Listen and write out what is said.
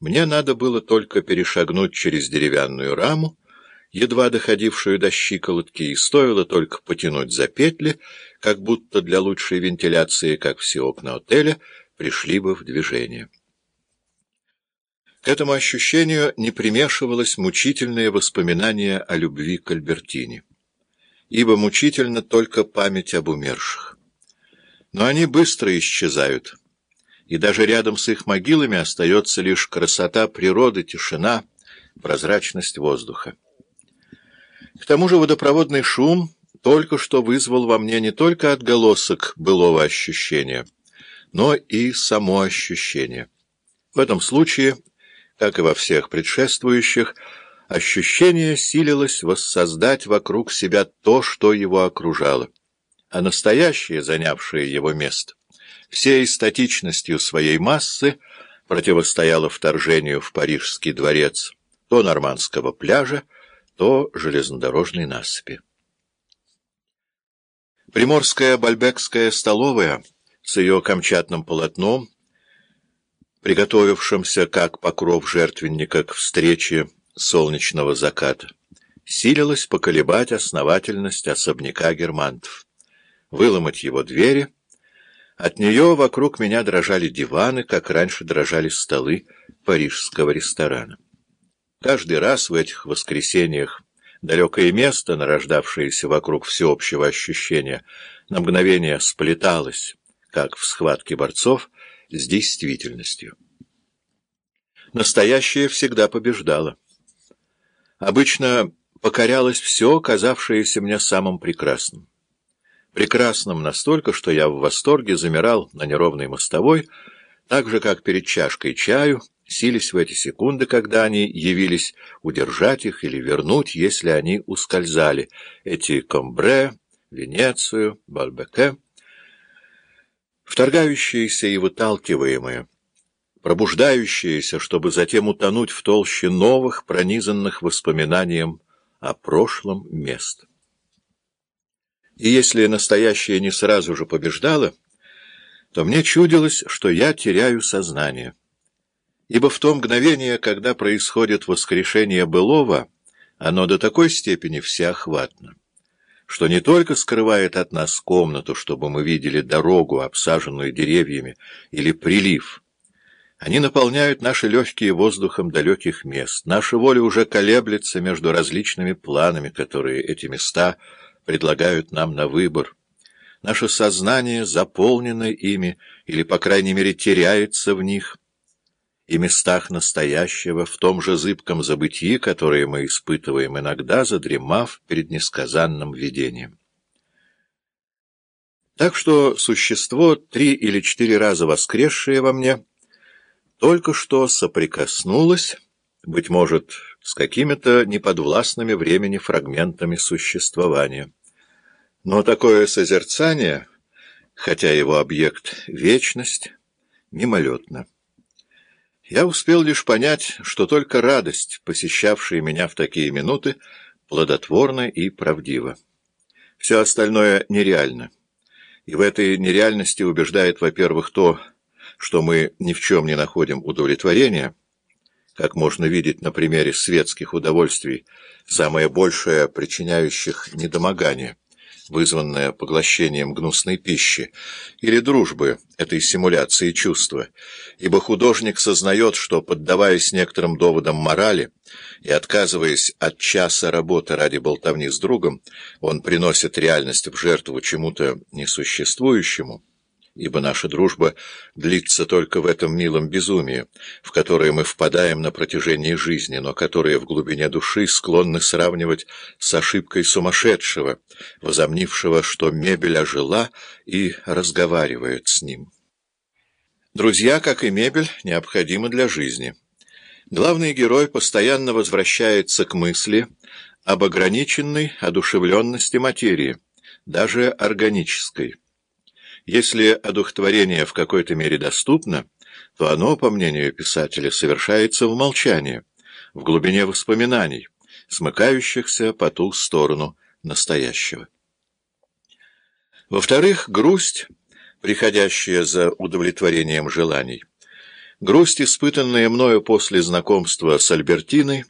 Мне надо было только перешагнуть через деревянную раму, едва доходившую до щиколотки, и стоило только потянуть за петли, как будто для лучшей вентиляции, как все окна отеля, пришли бы в движение. К этому ощущению не примешивалось мучительное воспоминание о любви к Альбертине, ибо мучительно только память об умерших. Но они быстро исчезают — и даже рядом с их могилами остается лишь красота природы, тишина, прозрачность воздуха. К тому же водопроводный шум только что вызвал во мне не только отголосок былого ощущения, но и само ощущение. В этом случае, как и во всех предшествующих, ощущение силилось воссоздать вокруг себя то, что его окружало, а настоящее, занявшее его место, всей статичностью своей массы противостояла вторжению в Парижский дворец то нормандского пляжа, то железнодорожной насыпи. Приморская бальбекская столовая с ее камчатным полотном, приготовившимся как покров жертвенника к встрече солнечного заката, силилась поколебать основательность особняка германтов, выломать его двери — от нее вокруг меня дрожали диваны, как раньше дрожали столы парижского ресторана. Каждый раз в этих воскресеньях далекое место, нарождавшееся вокруг всеобщего ощущения, на мгновение сплеталось, как в схватке борцов, с действительностью. Настоящее всегда побеждало. Обычно покорялось все, казавшееся мне самым прекрасным прекрасным настолько, что я в восторге замирал на неровной мостовой, так же, как перед чашкой чаю, сились в эти секунды, когда они явились, удержать их или вернуть, если они ускользали, эти Комбре, Венецию, Бальбеке, вторгающиеся и выталкиваемые, пробуждающиеся, чтобы затем утонуть в толще новых, пронизанных воспоминанием о прошлом мест. И если настоящее не сразу же побеждало, то мне чудилось, что я теряю сознание. Ибо в то мгновение, когда происходит воскрешение былого, оно до такой степени всеохватно, что не только скрывает от нас комнату, чтобы мы видели дорогу, обсаженную деревьями, или прилив. Они наполняют наши легкие воздухом далеких мест. Наша воля уже колеблется между различными планами, которые эти места — предлагают нам на выбор. Наше сознание заполнено ими, или, по крайней мере, теряется в них, и местах настоящего, в том же зыбком забытии, которое мы испытываем иногда, задремав перед несказанным видением. Так что существо, три или четыре раза воскресшее во мне, только что соприкоснулось, быть может, с какими-то неподвластными времени фрагментами существования. Но такое созерцание, хотя его объект — вечность, мимолетно. Я успел лишь понять, что только радость, посещавшая меня в такие минуты, плодотворна и правдива. Все остальное нереально. И в этой нереальности убеждает, во-первых, то, что мы ни в чем не находим удовлетворения, как можно видеть на примере светских удовольствий, самое большее причиняющих недомогание — вызванная поглощением гнусной пищи, или дружбы этой симуляции чувства, ибо художник сознает, что, поддаваясь некоторым доводам морали и отказываясь от часа работы ради болтовни с другом, он приносит реальность в жертву чему-то несуществующему, ибо наша дружба длится только в этом милом безумии, в которое мы впадаем на протяжении жизни, но которое в глубине души склонны сравнивать с ошибкой сумасшедшего, возомнившего, что мебель ожила и разговаривает с ним. Друзья, как и мебель, необходимы для жизни. Главный герой постоянно возвращается к мысли об ограниченной одушевленности материи, даже органической. Если одухотворение в какой-то мере доступно, то оно, по мнению писателя, совершается в молчании, в глубине воспоминаний, смыкающихся по ту сторону настоящего. Во-вторых, грусть, приходящая за удовлетворением желаний, Грусть, испытанная мною после знакомства с Альбертиной,